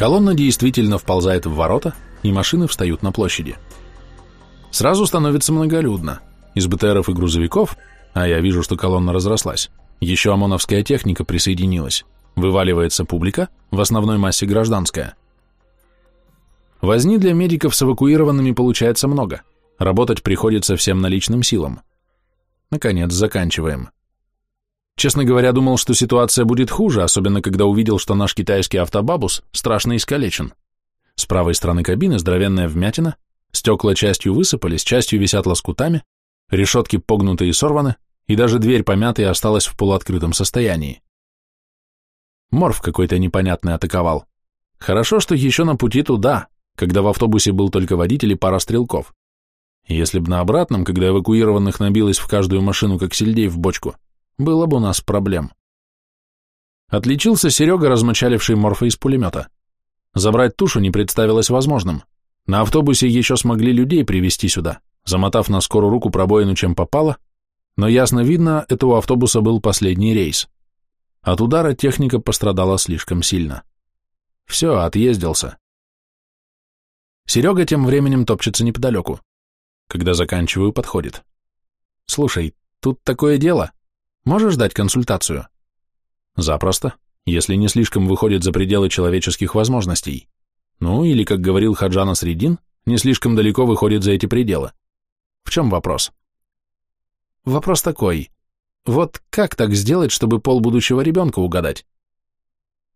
Колонна действительно вползает в ворота, и машины встают на площади. Сразу становится многолюдно. Из БТРов и грузовиков, а я вижу, что колонна разрослась, еще ОМОНовская техника присоединилась. Вываливается публика, в основной массе гражданская. Возни для медиков с эвакуированными получается много. Работать приходится всем наличным силам. Наконец, заканчиваем. Честно говоря, думал, что ситуация будет хуже, особенно когда увидел, что наш китайский автобабус страшно искалечен. С правой стороны кабины здоровенная вмятина, стекла частью высыпались, частью висят лоскутами, решетки погнуты и сорваны, и даже дверь помята и осталась в полуоткрытом состоянии. Морф какой-то непонятный атаковал. Хорошо, что еще на пути туда, когда в автобусе был только водитель и пара стрелков. Если б на обратном, когда эвакуированных набилось в каждую машину, как сельдей в бочку, было бы у нас проблем. Отличился Серега, размочаливший морфа из пулемета. Забрать тушу не представилось возможным. На автобусе еще смогли людей привезти сюда, замотав на скорую руку пробоину, чем попало, но ясно видно, это у автобуса был последний рейс. От удара техника пострадала слишком сильно. Все, отъездился. Серега тем временем топчется неподалеку. Когда заканчиваю, подходит. «Слушай, тут такое дело. Можешь дать консультацию?» «Запросто, если не слишком выходит за пределы человеческих возможностей. Ну, или, как говорил Хаджана Средин, не слишком далеко выходит за эти пределы. В чем вопрос?» «Вопрос такой. Вот как так сделать, чтобы пол будущего ребенка угадать?»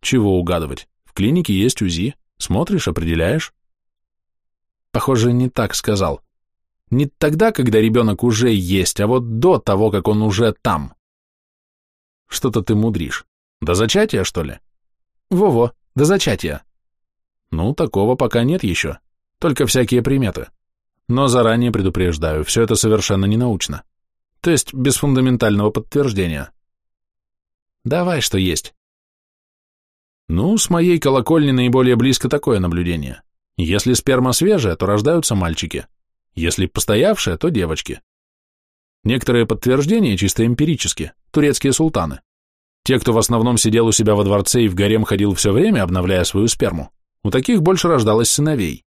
«Чего угадывать? В клинике есть УЗИ. Смотришь, определяешь». Похоже, не так сказал. Не тогда, когда ребенок уже есть, а вот до того, как он уже там. Что-то ты мудришь. До зачатия, что ли? Во-во, до зачатия. Ну, такого пока нет еще. Только всякие приметы. Но заранее предупреждаю, все это совершенно не научно. То есть без фундаментального подтверждения. Давай, что есть. Ну, с моей колокольни наиболее близко такое наблюдение. Если сперма свежая, то рождаются мальчики. Если постоявшая, то девочки. Некоторые подтверждения чисто эмпирические, турецкие султаны. Те, кто в основном сидел у себя во дворце и в гарем ходил все время, обновляя свою сперму, у таких больше рождалось сыновей.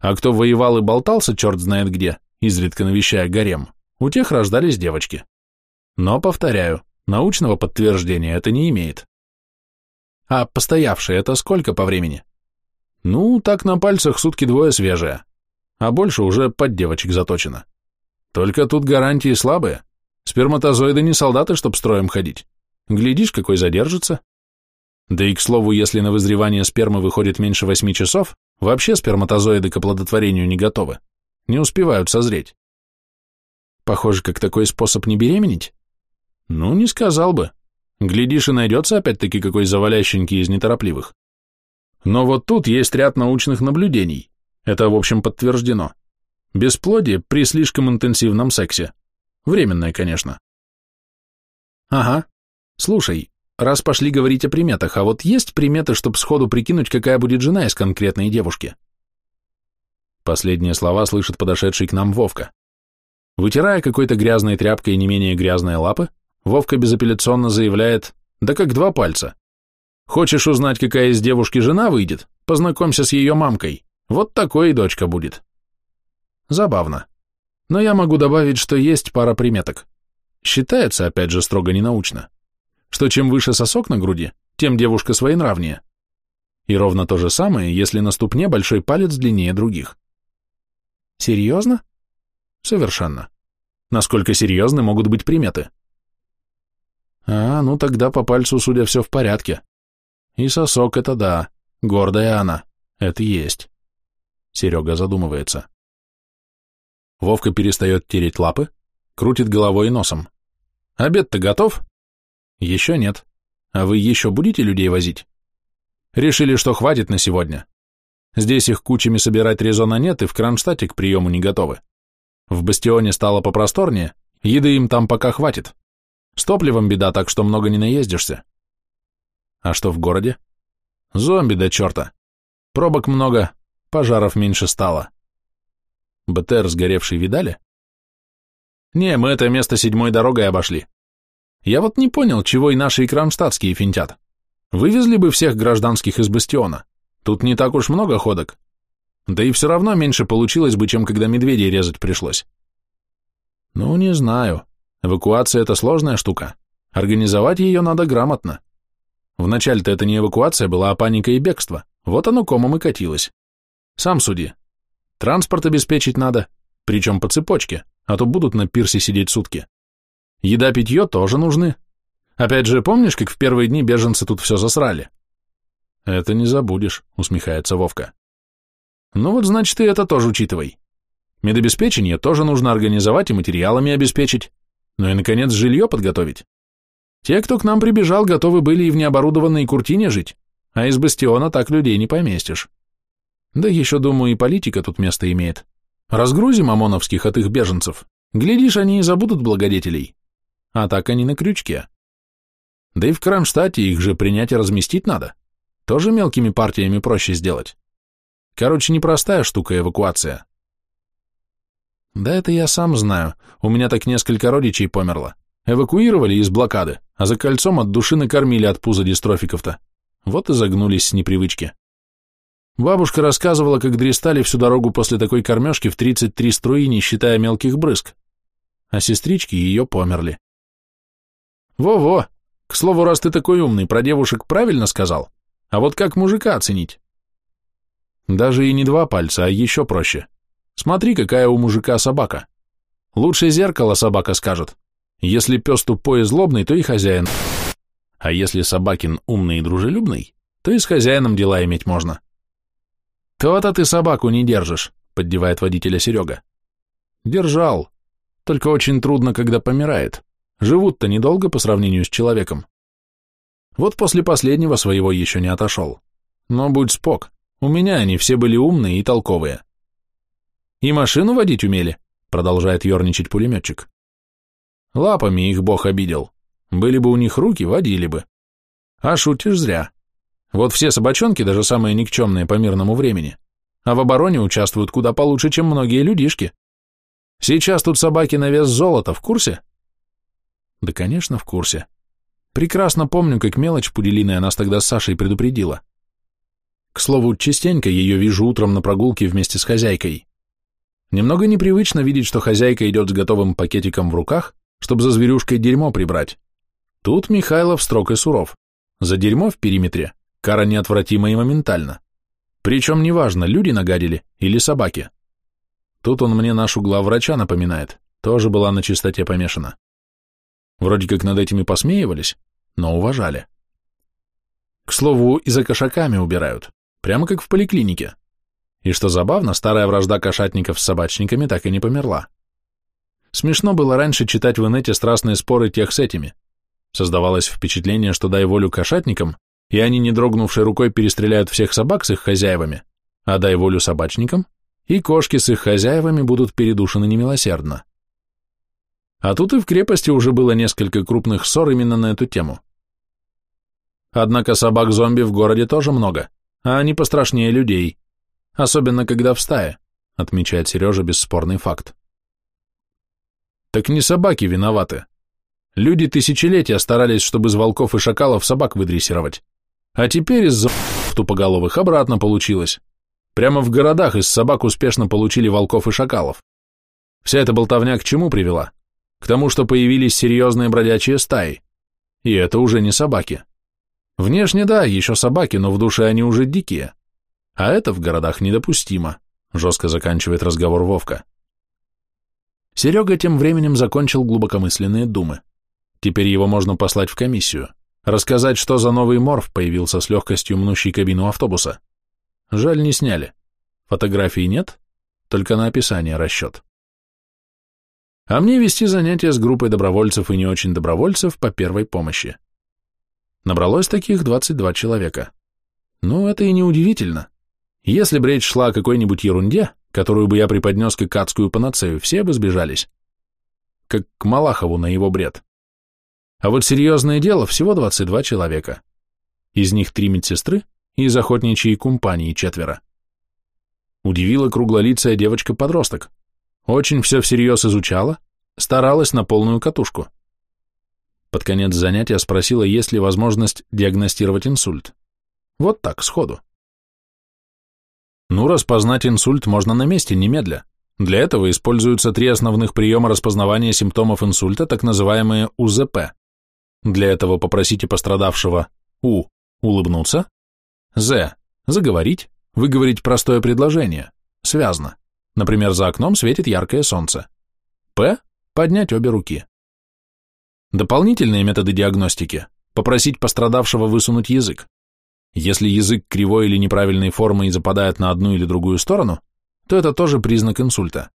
А кто воевал и болтался черт знает где, изредка навещая гарем, у тех рождались девочки. Но, повторяю, научного подтверждения это не имеет. А постоявшие это сколько по времени? Ну, так на пальцах сутки двое свежее, а больше уже под девочек заточено. Только тут гарантии слабые. Сперматозоиды не солдаты, чтоб строем ходить. Глядишь, какой задержится. Да и, к слову, если на вызревание спермы выходит меньше восьми часов, вообще сперматозоиды к оплодотворению не готовы. Не успевают созреть. Похоже, как такой способ не беременеть? Ну, не сказал бы. Глядишь, и найдется опять-таки какой завалященький из неторопливых. Но вот тут есть ряд научных наблюдений. Это, в общем, подтверждено. Бесплодие при слишком интенсивном сексе. Временное, конечно. Ага. Слушай, раз пошли говорить о приметах, а вот есть приметы, чтобы сходу прикинуть, какая будет жена из конкретной девушки? Последние слова слышит подошедший к нам Вовка. Вытирая какой-то грязной тряпкой не менее грязные лапы, Вовка безапелляционно заявляет, да как два пальца. Хочешь узнать, какая из девушки жена выйдет? Познакомься с ее мамкой. Вот такой и дочка будет. Забавно. Но я могу добавить, что есть пара приметок. Считается, опять же, строго ненаучно, что чем выше сосок на груди, тем девушка своенравнее. И ровно то же самое, если на ступне большой палец длиннее других. Серьезно? Совершенно. Насколько серьезны могут быть приметы? А, ну тогда по пальцу, судя, все в порядке. И сосок это да, гордая она, это есть. Серега задумывается. Вовка перестает тереть лапы, крутит головой и носом. Обед-то готов? Еще нет. А вы еще будете людей возить? Решили, что хватит на сегодня. Здесь их кучами собирать резона нет, и в Кронштадте к приему не готовы. В Бастионе стало попросторнее, еды им там пока хватит. С топливом беда, так что много не наездишься. А что в городе? Зомби до черта. Пробок много, пожаров меньше стало. БТР сгоревший видали? Не, мы это место седьмой дорогой обошли. Я вот не понял, чего и наши и кронштадтские финтят. Вывезли бы всех гражданских из бастиона. Тут не так уж много ходок. Да и все равно меньше получилось бы, чем когда медведей резать пришлось. Ну, не знаю. Эвакуация – это сложная штука. Организовать ее надо грамотно. Вначале-то это не эвакуация была, а паника и бегство. Вот оно комом и катилось. Сам суди. Транспорт обеспечить надо, причем по цепочке, а то будут на пирсе сидеть сутки. Еда-питье тоже нужны. Опять же, помнишь, как в первые дни беженцы тут все засрали? Это не забудешь, усмехается Вовка. Ну вот, значит, и это тоже учитывай. Медобеспечение тоже нужно организовать и материалами обеспечить. Ну и, наконец, жилье подготовить. Те, кто к нам прибежал, готовы были и в необорудованной куртине жить, а из бастиона так людей не поместишь. Да еще, думаю, и политика тут место имеет. Разгрузим ОМОНовских от их беженцев. Глядишь, они и забудут благодетелей. А так они на крючке. Да и в Кронштадте их же принять и разместить надо. Тоже мелкими партиями проще сделать. Короче, непростая штука эвакуация. Да это я сам знаю. У меня так несколько родичей померло. Эвакуировали из блокады, а за кольцом от души накормили от пуза дистрофиков-то. Вот и загнулись с непривычки. Бабушка рассказывала, как дрестали всю дорогу после такой кормежки в 33 струи, не считая мелких брызг. А сестрички ее померли. Во-во, к слову, раз ты такой умный, про девушек правильно сказал? А вот как мужика оценить? Даже и не два пальца, а еще проще. Смотри, какая у мужика собака. Лучше зеркало собака скажет. Если пес тупой и злобный, то и хозяин. А если собакин умный и дружелюбный, то и с хозяином дела иметь можно. То-то ты собаку не держишь, поддевает водителя Серега. Держал. Только очень трудно, когда помирает. Живут-то недолго по сравнению с человеком. Вот после последнего своего еще не отошел. Но будь спок, у меня они все были умные и толковые. И машину водить умели, продолжает ерничать пулеметчик. Лапами их бог обидел. Были бы у них руки, водили бы. А шутишь зря. Вот все собачонки, даже самые никчемные по мирному времени, а в обороне участвуют куда получше, чем многие людишки. Сейчас тут собаки на вес золота, в курсе? Да, конечно, в курсе. Прекрасно помню, как мелочь пуделиная нас тогда с Сашей предупредила. К слову, частенько ее вижу утром на прогулке вместе с хозяйкой. Немного непривычно видеть, что хозяйка идет с готовым пакетиком в руках, чтобы за зверюшкой дерьмо прибрать. Тут Михайлов строг и суров. За дерьмо в периметре кара неотвратима и моментальна. Причем неважно, люди нагадили или собаки. Тут он мне нашу главврача напоминает, тоже была на чистоте помешана. Вроде как над этими посмеивались, но уважали. К слову, и за кошаками убирают, прямо как в поликлинике. И что забавно, старая вражда кошатников с собачниками так и не померла. Смешно было раньше читать в инете страстные споры тех с этими. Создавалось впечатление, что дай волю кошатникам, и они, не дрогнувшей рукой, перестреляют всех собак с их хозяевами, а дай волю собачникам, и кошки с их хозяевами будут передушены немилосердно. А тут и в крепости уже было несколько крупных ссор именно на эту тему. Однако собак-зомби в городе тоже много, а они пострашнее людей, особенно когда в стае, отмечает Сережа бесспорный факт. Так не собаки виноваты. Люди тысячелетия старались, чтобы из волков и шакалов собак выдрессировать. А теперь из-за тупоголовых обратно получилось. Прямо в городах из собак успешно получили волков и шакалов. Вся эта болтовня к чему привела? К тому, что появились серьезные бродячие стаи. И это уже не собаки. Внешне, да, еще собаки, но в душе они уже дикие. А это в городах недопустимо, жестко заканчивает разговор Вовка. Серега тем временем закончил глубокомысленные думы. Теперь его можно послать в комиссию, рассказать, что за новый морф появился с легкостью мнущий кабину автобуса. Жаль, не сняли. Фотографий нет, только на описание расчет а мне вести занятия с группой добровольцев и не очень добровольцев по первой помощи. Набралось таких 22 человека. Ну, это и не удивительно. Если бы речь шла о какой-нибудь ерунде, которую бы я преподнес как адскую панацею, все бы сбежались. Как к Малахову на его бред. А вот серьезное дело всего 22 человека. Из них три медсестры и из охотничьей компании четверо. Удивила круглолицая девочка-подросток. Очень все всерьез изучала, старалась на полную катушку. Под конец занятия спросила, есть ли возможность диагностировать инсульт. Вот так, сходу. Ну, распознать инсульт можно на месте, немедля. Для этого используются три основных приема распознавания симптомов инсульта, так называемые УЗП. Для этого попросите пострадавшего У – улыбнуться, З – заговорить, выговорить простое предложение, связно. Например, за окном светит яркое солнце. П – поднять обе руки. Дополнительные методы диагностики – попросить пострадавшего высунуть язык. Если язык кривой или неправильной формы и западает на одну или другую сторону, то это тоже признак инсульта.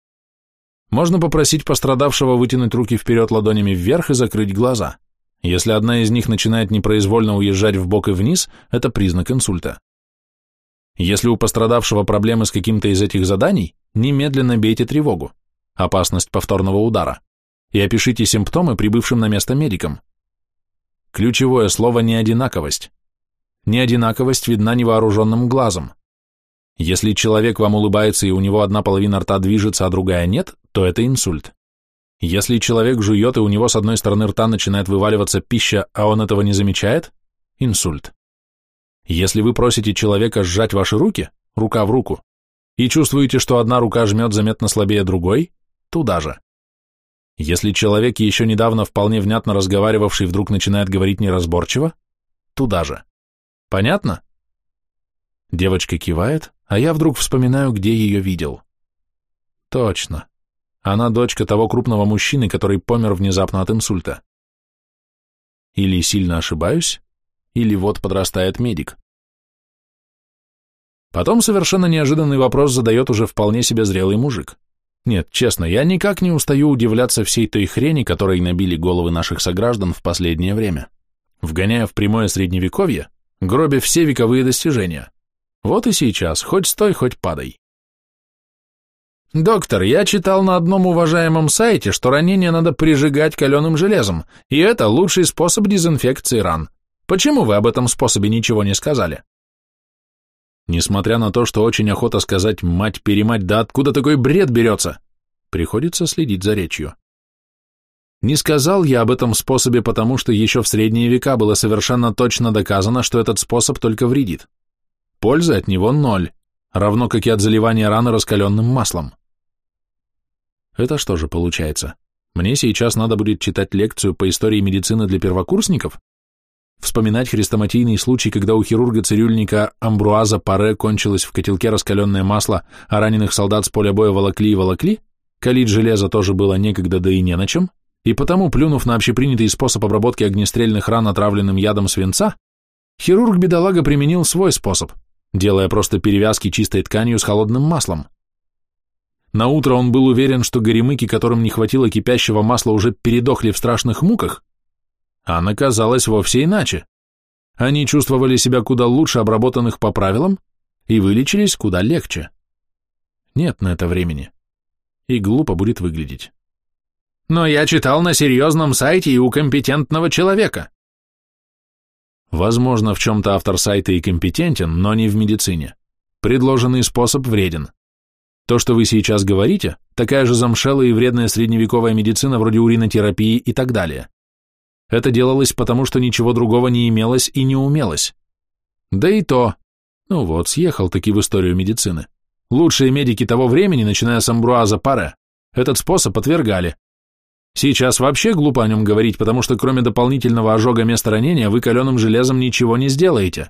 Можно попросить пострадавшего вытянуть руки вперед ладонями вверх и закрыть глаза. Если одна из них начинает непроизвольно уезжать в бок и вниз, это признак инсульта. Если у пострадавшего проблемы с каким-то из этих заданий, немедленно бейте тревогу, опасность повторного удара, и опишите симптомы прибывшим на место медикам. Ключевое слово «неодинаковость». Неодинаковость видна невооруженным глазом. Если человек вам улыбается и у него одна половина рта движется, а другая нет, то это инсульт. Если человек жует и у него с одной стороны рта начинает вываливаться пища, а он этого не замечает – инсульт. Если вы просите человека сжать ваши руки, рука в руку, и чувствуете, что одна рука жмет заметно слабее другой, туда же. Если человек, еще недавно вполне внятно разговаривавший, вдруг начинает говорить неразборчиво, туда же. Понятно? Девочка кивает, а я вдруг вспоминаю, где ее видел. Точно. Она дочка того крупного мужчины, который помер внезапно от инсульта. Или сильно ошибаюсь, или вот подрастает медик. Потом совершенно неожиданный вопрос задает уже вполне себе зрелый мужик. Нет, честно, я никак не устаю удивляться всей той хрени, которой набили головы наших сограждан в последнее время, вгоняя в прямое средневековье, гробя все вековые достижения. Вот и сейчас, хоть стой, хоть падай. «Доктор, я читал на одном уважаемом сайте, что ранение надо прижигать каленым железом, и это лучший способ дезинфекции ран. Почему вы об этом способе ничего не сказали?» Несмотря на то, что очень охота сказать «мать-перемать», да откуда такой бред берется, приходится следить за речью. Не сказал я об этом способе, потому что еще в средние века было совершенно точно доказано, что этот способ только вредит. Пользы от него ноль, равно как и от заливания раны раскаленным маслом. Это что же получается? Мне сейчас надо будет читать лекцию по истории медицины для первокурсников? Вспоминать хрестоматийный случай, когда у хирурга-цирюльника Амбруаза Паре кончилось в котелке раскаленное масло, а раненых солдат с поля боя волокли и волокли? Калить железо тоже было некогда, да и не на чем. И потому, плюнув на общепринятый способ обработки огнестрельных ран отравленным ядом свинца, хирург-бедолага применил свой способ – делая просто перевязки чистой тканью с холодным маслом. На утро он был уверен, что горемыки, которым не хватило кипящего масла, уже передохли в страшных муках, а оказалось вовсе иначе. Они чувствовали себя куда лучше обработанных по правилам и вылечились куда легче. Нет на это времени. И глупо будет выглядеть. Но я читал на серьезном сайте и у компетентного человека. Возможно, в чем-то автор сайта и компетентен, но не в медицине. Предложенный способ вреден. То, что вы сейчас говорите, такая же замшелая и вредная средневековая медицина вроде уринотерапии и так далее. Это делалось потому, что ничего другого не имелось и не умелось. Да и то. Ну вот, съехал таки в историю медицины. Лучшие медики того времени, начиная с Амбруаза Паре, этот способ отвергали, Сейчас вообще глупо о нем говорить, потому что кроме дополнительного ожога места ранения вы каленым железом ничего не сделаете.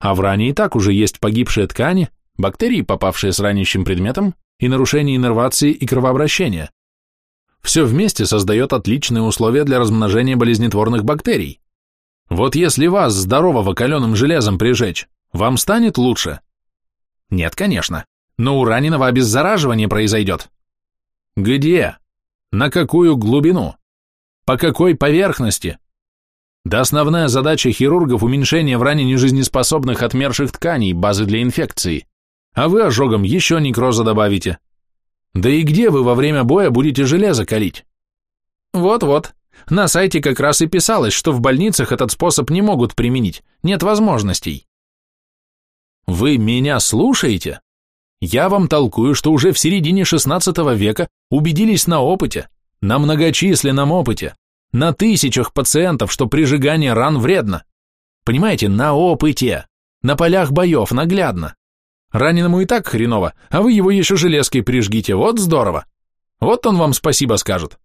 А в ране и так уже есть погибшие ткани, бактерии, попавшие с ранящим предметом, и нарушение иннервации и кровообращения. Все вместе создает отличные условия для размножения болезнетворных бактерий. Вот если вас, здорового, каленым железом прижечь, вам станет лучше? Нет, конечно, но у раненого обеззараживание произойдет. Где? На какую глубину? По какой поверхности? Да основная задача хирургов – уменьшение в ране нежизнеспособных отмерших тканей, базы для инфекции. А вы ожогом еще некроза добавите. Да и где вы во время боя будете железо калить? Вот-вот. На сайте как раз и писалось, что в больницах этот способ не могут применить, нет возможностей. Вы меня слушаете? Я вам толкую, что уже в середине XVI века убедились на опыте, на многочисленном опыте, на тысячах пациентов, что прижигание ран вредно. Понимаете, на опыте, на полях боев, наглядно. Раненому и так хреново, а вы его еще железкой прижгите, вот здорово. Вот он вам спасибо скажет.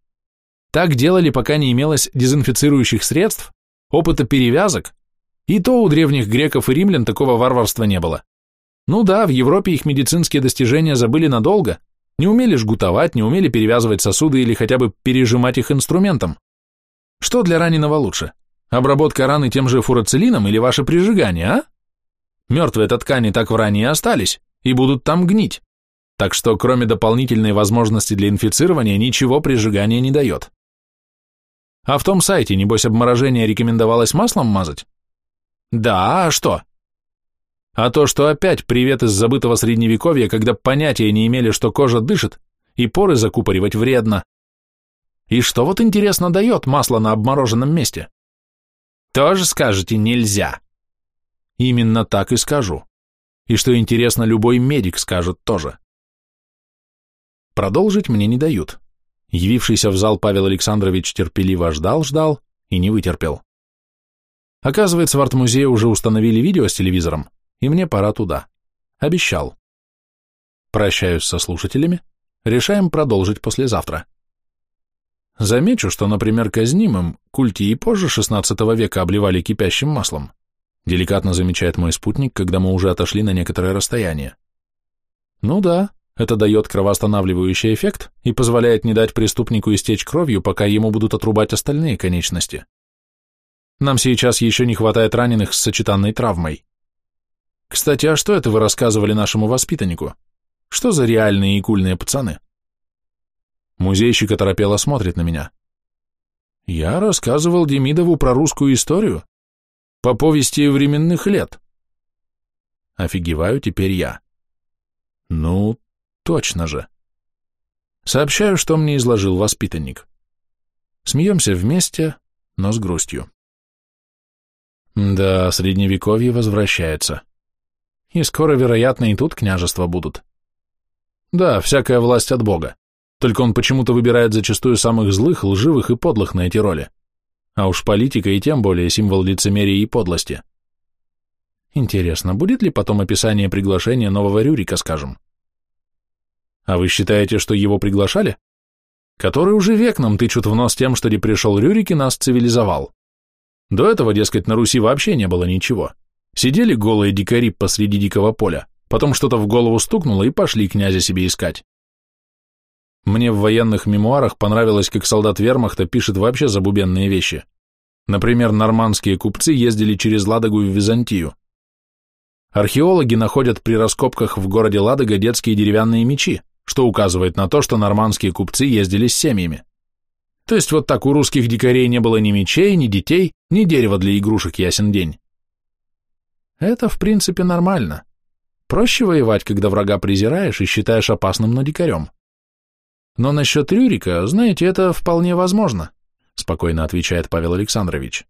Так делали, пока не имелось дезинфицирующих средств, опыта перевязок, и то у древних греков и римлян такого варварства не было. Ну да, в Европе их медицинские достижения забыли надолго, не умели жгутовать, не умели перевязывать сосуды или хотя бы пережимать их инструментом. Что для раненого лучше? Обработка раны тем же фурацилином или ваше прижигание, а? Мертвые-то ткани так в ране и остались, и будут там гнить. Так что кроме дополнительной возможности для инфицирования ничего прижигание не дает. А в том сайте, небось, обморожение рекомендовалось маслом мазать? Да, а что? А то, что опять привет из забытого средневековья, когда понятия не имели, что кожа дышит, и поры закупоривать вредно. И что вот интересно дает масло на обмороженном месте? Тоже скажете нельзя. Именно так и скажу. И что интересно, любой медик скажет тоже. Продолжить мне не дают. Явившийся в зал Павел Александрович терпеливо ждал-ждал и не вытерпел. Оказывается, в арт-музее уже установили видео с телевизором, и мне пора туда. Обещал. Прощаюсь со слушателями, решаем продолжить послезавтра. Замечу, что, например, казнимым культи и позже XVI века обливали кипящим маслом. Деликатно замечает мой спутник, когда мы уже отошли на некоторое расстояние. Ну да, это дает кровоостанавливающий эффект и позволяет не дать преступнику истечь кровью, пока ему будут отрубать остальные конечности. Нам сейчас еще не хватает раненых с сочетанной травмой. Кстати, а что это вы рассказывали нашему воспитаннику? Что за реальные и кульные пацаны? Музейщик оторопело смотрит на меня. Я рассказывал Демидову про русскую историю. По повести временных лет. Офигеваю теперь я. Ну, точно же. Сообщаю, что мне изложил воспитанник. Смеемся вместе, но с грустью. Да, средневековье возвращается. И скоро, вероятно, и тут княжества будут. Да, всякая власть от Бога. Только он почему-то выбирает зачастую самых злых, лживых и подлых на эти роли. А уж политика и тем более символ лицемерия и подлости. Интересно, будет ли потом описание приглашения нового Рюрика, скажем? А вы считаете, что его приглашали? Который уже век нам тычут в нос тем, что не пришел Рюрик и нас цивилизовал. До этого, дескать, на Руси вообще не было ничего. Сидели голые дикари посреди дикого поля, потом что-то в голову стукнуло и пошли князя себе искать. Мне в военных мемуарах понравилось, как солдат вермахта пишет вообще забубенные вещи. Например, нормандские купцы ездили через Ладогу в Византию. Археологи находят при раскопках в городе Ладога детские деревянные мечи, что указывает на то, что нормандские купцы ездили с семьями. То есть вот так у русских дикарей не было ни мечей, ни детей, ни дерева для игрушек ясен день. Это, в принципе, нормально. Проще воевать, когда врага презираешь и считаешь опасным, но дикарем. Но насчет Рюрика, знаете, это вполне возможно, спокойно отвечает Павел Александрович.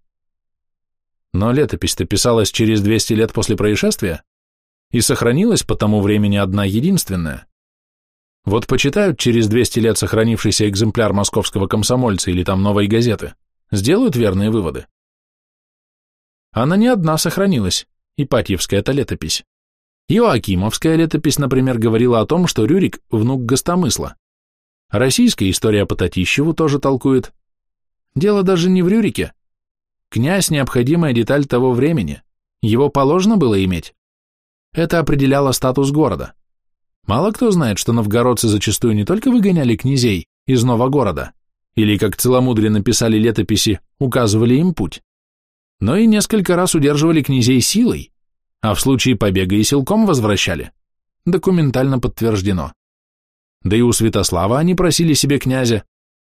Но летопись-то писалась через 200 лет после происшествия и сохранилась по тому времени одна единственная. Вот почитают через 200 лет сохранившийся экземпляр московского комсомольца или там новой газеты, сделают верные выводы. Она не одна сохранилась, Ипатьевская-то летопись. Иоакимовская летопись, например, говорила о том, что Рюрик – внук Гостомысла. Российская история по Татищеву тоже толкует. Дело даже не в Рюрике. Князь – необходимая деталь того времени. Его положено было иметь. Это определяло статус города. Мало кто знает, что новгородцы зачастую не только выгоняли князей из нового города, или, как целомудрие написали летописи, указывали им путь, но и несколько раз удерживали князей силой, а в случае побега и силком возвращали. Документально подтверждено. Да и у Святослава они просили себе князя,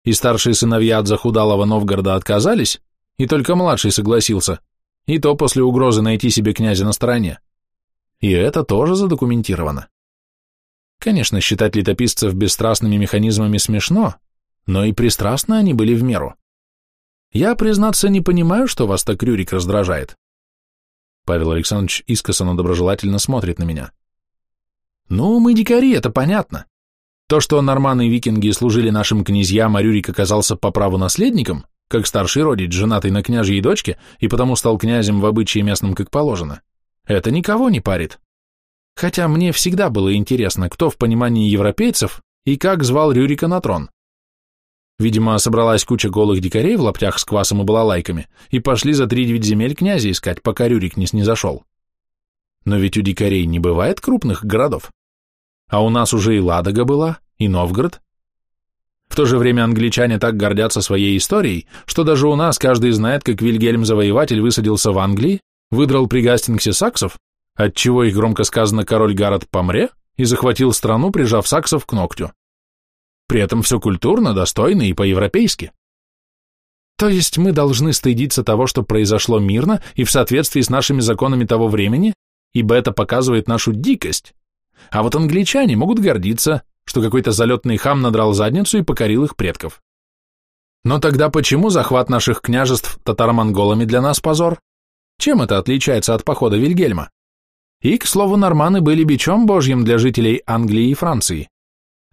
и старшие сыновья от захудалого Новгорода отказались, и только младший согласился, и то после угрозы найти себе князя на стороне. И это тоже задокументировано. Конечно, считать летописцев бесстрастными механизмами смешно, но и пристрастны они были в меру. Я, признаться, не понимаю, что вас так Рюрик раздражает. Павел Александрович искоса, но доброжелательно смотрит на меня. Ну, мы дикари, это понятно. То, что норманы и викинги служили нашим князьям, а Рюрик оказался по праву наследником, как старший родич, женатый на княжьей дочке, и потому стал князем в обычае местном как положено, это никого не парит. Хотя мне всегда было интересно, кто в понимании европейцев и как звал Рюрика на трон. Видимо, собралась куча голых дикарей в лаптях с квасом и балалайками и пошли за три девять земель князя искать, пока Рюрик не снизошел. Но ведь у дикарей не бывает крупных городов. А у нас уже и Ладога была, и Новгород. В то же время англичане так гордятся своей историей, что даже у нас каждый знает, как Вильгельм Завоеватель высадился в Англии, выдрал при Гастингсе саксов, отчего их громко сказано король Гаррет помре и захватил страну, прижав саксов к ногтю. При этом все культурно, достойно и по-европейски. То есть мы должны стыдиться того, что произошло мирно и в соответствии с нашими законами того времени, ибо это показывает нашу дикость. А вот англичане могут гордиться, что какой-то залетный хам надрал задницу и покорил их предков. Но тогда почему захват наших княжеств татаро-монголами для нас позор? Чем это отличается от похода Вильгельма? И, к слову, норманы были бичом божьим для жителей Англии и Франции.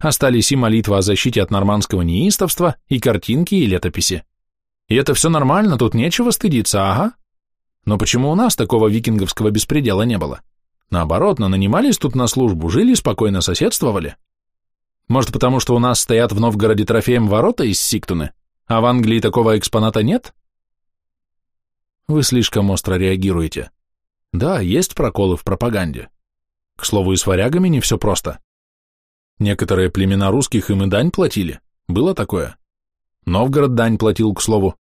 Остались и молитва о защите от нормандского неистовства, и картинки, и летописи. И это все нормально, тут нечего стыдиться, ага. Но почему у нас такого викинговского беспредела не было? Наоборот, нанимались тут на службу, жили, спокойно соседствовали. Может, потому что у нас стоят в Новгороде трофеем ворота из Сиктуны, а в Англии такого экспоната нет? Вы слишком остро реагируете. Да, есть проколы в пропаганде. К слову, и с варягами не все просто. Некоторые племена русских им и дань платили. Было такое. Новгород дань платил, к слову.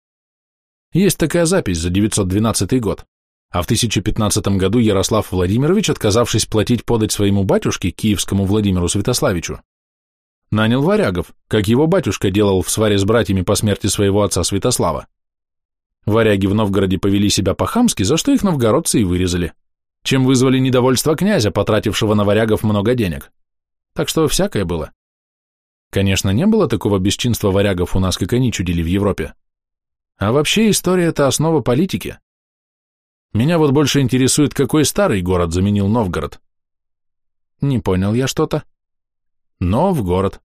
Есть такая запись за 912 год. А в 1015 году Ярослав Владимирович, отказавшись платить подать своему батюшке, киевскому Владимиру Святославичу, нанял варягов, как его батюшка делал в сваре с братьями по смерти своего отца Святослава. Варяги в Новгороде повели себя по-хамски, за что их новгородцы и вырезали, чем вызвали недовольство князя, потратившего на варягов много денег так что всякое было. Конечно, не было такого бесчинства варягов у нас, как они чудили в Европе. А вообще история – это основа политики. Меня вот больше интересует, какой старый город заменил Новгород. Не понял я что-то. Новгород.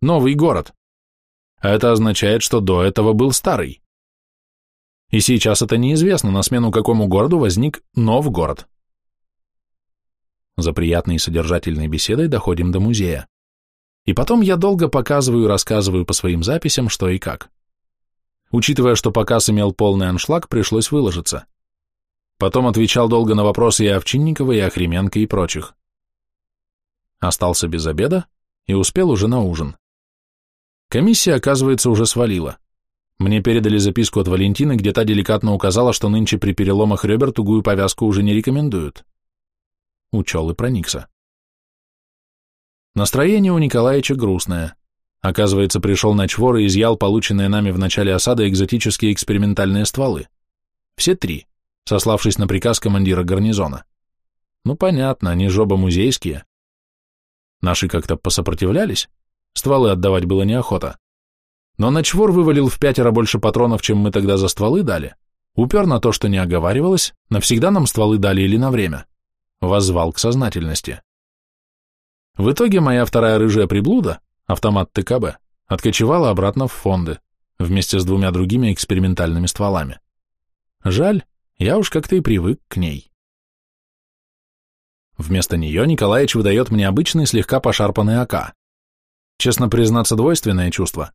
Новый город. А это означает, что до этого был старый. И сейчас это неизвестно, на смену какому городу возник Новгород. За приятной и содержательной беседой доходим до музея. И потом я долго показываю и рассказываю по своим записям, что и как. Учитывая, что показ имел полный аншлаг, пришлось выложиться. Потом отвечал долго на вопросы и Овчинникова, и Охременко, и прочих. Остался без обеда и успел уже на ужин. Комиссия, оказывается, уже свалила. Мне передали записку от Валентины, где та деликатно указала, что нынче при переломах ребер тугую повязку уже не рекомендуют учел и проникся. Настроение у Николаевича грустное. Оказывается, пришел ночвор и изъял полученные нами в начале осады экзотические экспериментальные стволы. Все три, сославшись на приказ командира гарнизона. Ну, понятно, они жоба музейские. Наши как-то посопротивлялись, стволы отдавать было неохота. Но ночвор вывалил в пятеро больше патронов, чем мы тогда за стволы дали, упер на то, что не оговаривалось, навсегда нам стволы дали или на время воззвал к сознательности. В итоге моя вторая рыжая приблуда, автомат ТКБ, откочевала обратно в фонды, вместе с двумя другими экспериментальными стволами. Жаль, я уж как-то и привык к ней. Вместо нее Николаевич выдает мне обычный слегка пошарпанный АК. Честно признаться, двойственное чувство.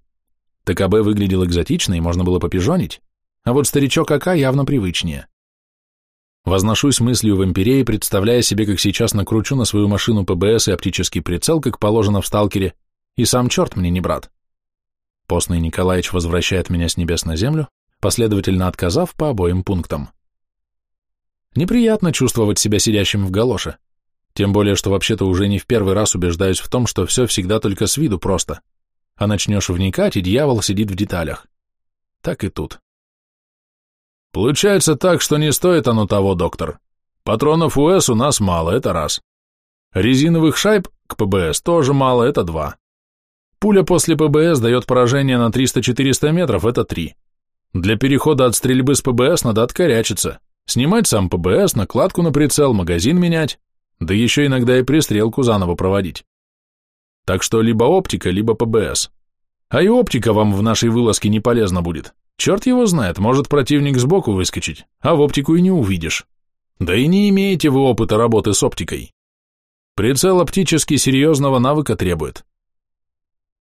ТКБ выглядел экзотично и можно было попижонить, а вот старичок АК явно привычнее. Возношусь мыслью в империи, представляя себе, как сейчас накручу на свою машину ПБС и оптический прицел, как положено в сталкере, и сам черт мне не брат. Постный Николаевич возвращает меня с небес на землю, последовательно отказав по обоим пунктам. Неприятно чувствовать себя сидящим в галоше, тем более, что вообще-то уже не в первый раз убеждаюсь в том, что все всегда только с виду просто, а начнешь вникать, и дьявол сидит в деталях. Так и тут. Получается так, что не стоит оно того, доктор. Патронов УС у нас мало, это раз. Резиновых шайб к ПБС тоже мало, это два. Пуля после ПБС дает поражение на 300-400 метров, это три. Для перехода от стрельбы с ПБС надо откорячиться. Снимать сам ПБС, накладку на прицел, магазин менять, да еще иногда и пристрелку заново проводить. Так что либо оптика, либо ПБС. А и оптика вам в нашей вылазке не полезна будет. Черт его знает, может противник сбоку выскочить, а в оптику и не увидишь. Да и не имеете вы опыта работы с оптикой. Прицел оптически серьезного навыка требует.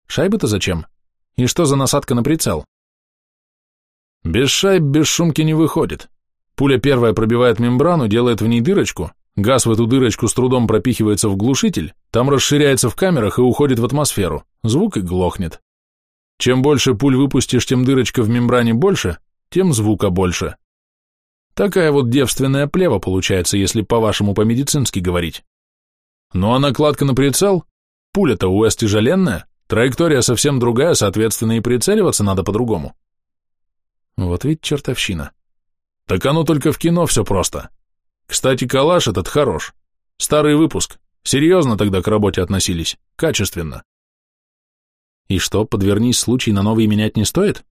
Шайбы-то зачем? И что за насадка на прицел? Без шайб без шумки не выходит. Пуля первая пробивает мембрану, делает в ней дырочку, газ в эту дырочку с трудом пропихивается в глушитель, там расширяется в камерах и уходит в атмосферу, звук и глохнет. Чем больше пуль выпустишь, тем дырочка в мембране больше, тем звука больше. Такая вот девственная плева получается, если по-вашему по-медицински говорить. Ну а накладка на прицел? Пуля-то у С тяжеленная, траектория совсем другая, соответственно и прицеливаться надо по-другому. Вот ведь чертовщина. Так оно только в кино все просто. Кстати, калаш этот хорош. Старый выпуск. Серьезно тогда к работе относились. Качественно. И что, подвернись случай, на новый менять не стоит?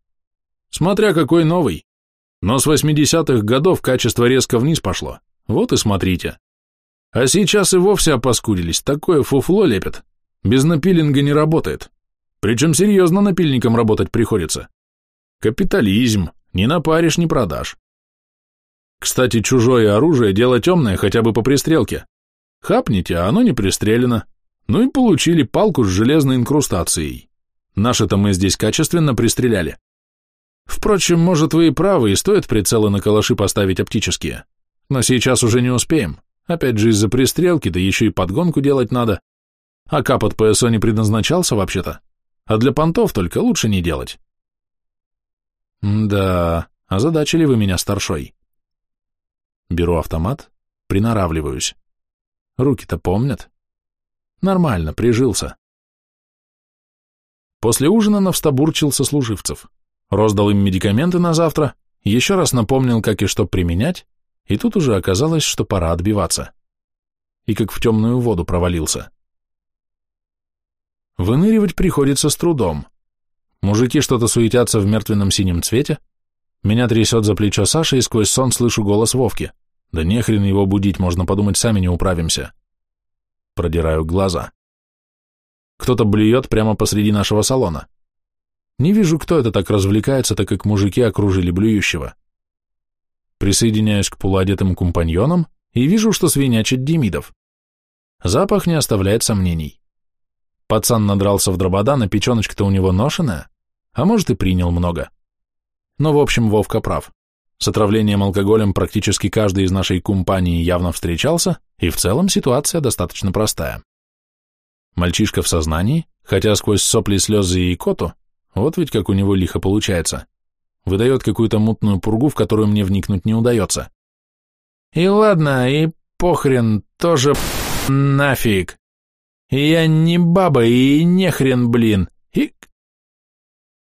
Смотря какой новый. Но с 80-х годов качество резко вниз пошло. Вот и смотрите. А сейчас и вовсе опаскудились, такое фуфло лепят. Без напилинга не работает. Причем серьезно напильником работать приходится. Капитализм. Не напаришь, не продашь. Кстати, чужое оружие – дело темное, хотя бы по пристрелке. Хапните, а оно не пристрелено. Ну и получили палку с железной инкрустацией. Наши-то мы здесь качественно пристреляли. Впрочем, может, вы и правы, и стоит прицелы на калаши поставить оптические. Но сейчас уже не успеем. Опять же из-за пристрелки, да еще и подгонку делать надо. А капот ПСО не предназначался вообще-то. А для понтов только лучше не делать. Да, озадачили вы меня, старшой. Беру автомат, приноравливаюсь. Руки-то помнят. Нормально, прижился. После ужина навстобурчил сослуживцев. Роздал им медикаменты на завтра, еще раз напомнил, как и что применять, и тут уже оказалось, что пора отбиваться. И как в темную воду провалился. Выныривать приходится с трудом. Мужики что-то суетятся в мертвенном синем цвете. Меня трясет за плечо Саша, и сквозь сон слышу голос Вовки. Да нехрен его будить, можно подумать, сами не управимся. Продираю глаза. Кто-то блюет прямо посреди нашего салона. Не вижу, кто это так развлекается, так как мужики окружили блюющего. Присоединяюсь к полуодетым компаньонам и вижу, что свинячит Демидов. Запах не оставляет сомнений. Пацан надрался в дрободан, а печеночка-то у него ношеная, а может и принял много. Но в общем Вовка прав. С отравлением алкоголем практически каждый из нашей компании явно встречался, и в целом ситуация достаточно простая. Мальчишка в сознании, хотя сквозь сопли, слезы и коту, вот ведь как у него лихо получается, выдает какую-то мутную пургу, в которую мне вникнуть не удается. И ладно, и похрен, тоже нафиг. Я не баба и не хрен, блин. И...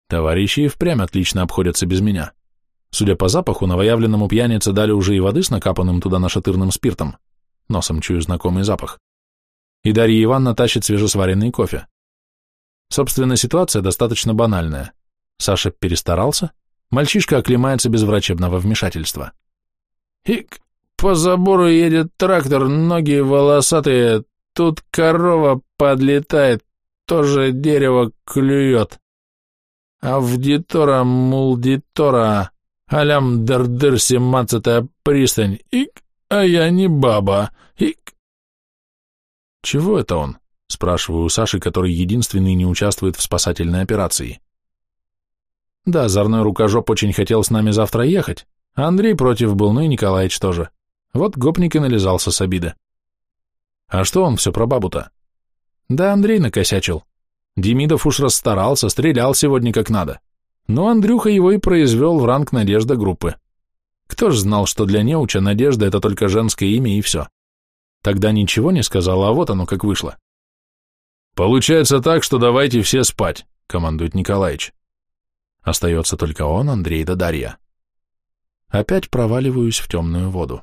Товарищи впрямь отлично обходятся без меня. Судя по запаху, новоявленному пьянице дали уже и воды с накапанным туда нашатырным спиртом. Носом чую знакомый запах. И Дарья Ивановна тащит свежесваренный кофе. Собственно, ситуация достаточно банальная. Саша перестарался, мальчишка оклемается без врачебного вмешательства. «Ик, по забору едет трактор, ноги волосатые, тут корова подлетает, тоже дерево клюет. Авдитора, мулдитора, алям дыр-дыр, семнадцатая пристань, ик, а я не баба, ик. Чего это он? Спрашиваю у Саши, который единственный не участвует в спасательной операции. Да, Зарной Рукожоп очень хотел с нами завтра ехать, а Андрей против был, ну и Николаевич тоже. Вот гопник и нализался с обиды. А что он все про бабу-то? Да Андрей накосячил. Демидов уж расстарался, стрелял сегодня как надо. Но Андрюха его и произвел в ранг надежда группы. Кто ж знал, что для неуча надежда это только женское имя и все. Тогда ничего не сказал, а вот оно как вышло. Получается так, что давайте все спать, командует Николаевич. Остается только он, Андрей да Дарья. Опять проваливаюсь в темную воду.